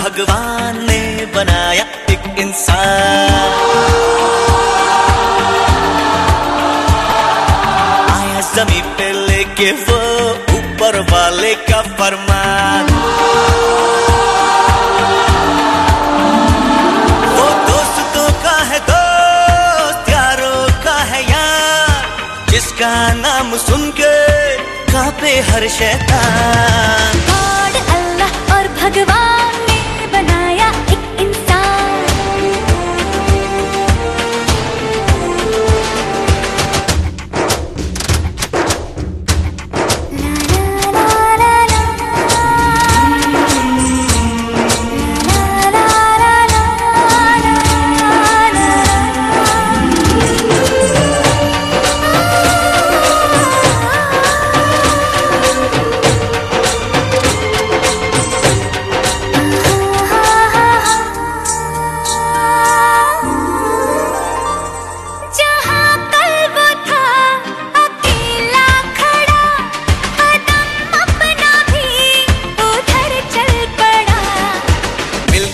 भगवान ने बनाया एक इंसान। आया जमी पे लेके वो ऊपर वाले का फरमान। का नाम सुन के कापे हर शैतान।